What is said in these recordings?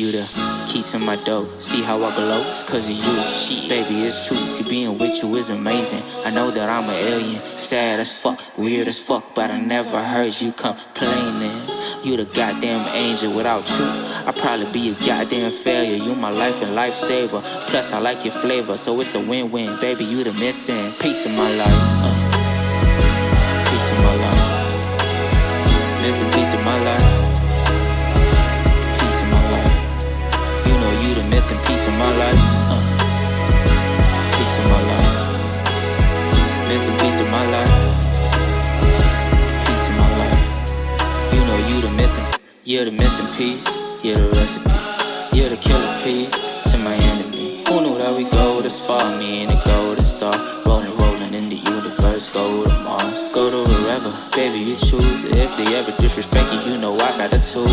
You the key to my door. See how I glow? It's cause of you. Shit. Baby, it's true. See, being with you is amazing. I know that I'm an alien. Sad as fuck, weird as fuck, but I never heard you complaining. You the goddamn angel without you. I'd probably be a goddamn failure. You my life and lifesaver. Plus, I like your flavor, so it's a win win. Baby, you the missing piece of my life. You're the missing piece. You're the recipe. You're the killer piece to my enemy. Who knew that we go this far? Me and the golden star. Rolling, rolling in the universe. Go to Mars. Go to wherever. Baby, you choose. If they ever disrespect you, you know I got a tool.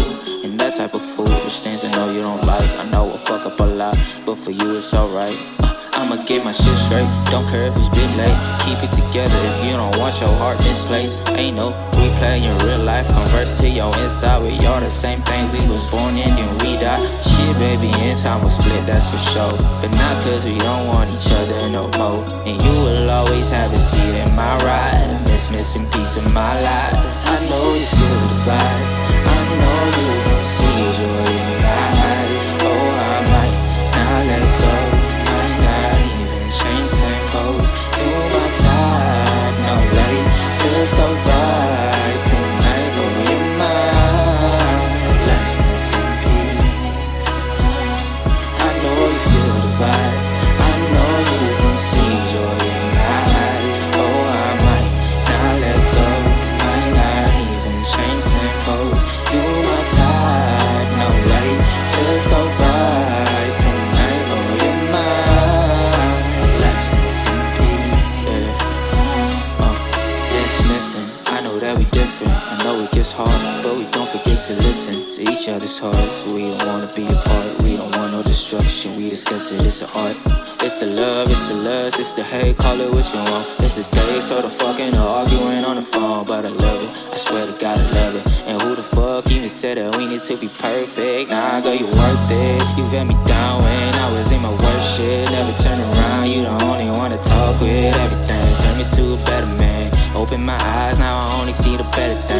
And that type of foolish things I know you don't like. I know I fuck up a lot, but for you it's alright. I'ma get my shit straight. Don't care if it's bit late. Keep it together if you don't want your heart misplaced. Ain't no replay in real life. Converse to your inside. We all the same thing. We was born in and we die. Shit, baby, in time will split, that's for sure. But not cause we don't want each other no more. And you will always have a seat in my ride. This missing piece of my life. Know it gets hard, but we don't forget to listen to each other's hearts. We don't wanna be apart. We don't want no destruction. We discuss it. It's an art. It's the love, it's the lust, it's the hate. Call it what you want. This is day, so the fucking arguing on the phone, but I love it. I swear to God, I love it. And who the fuck even said that we need to be perfect? Nah, girl, you worth it. You let me down when I was in my worst shit. Never turn around. You the only one to talk with. Everything turn me to a better man. Open my eyes, now I only see the best.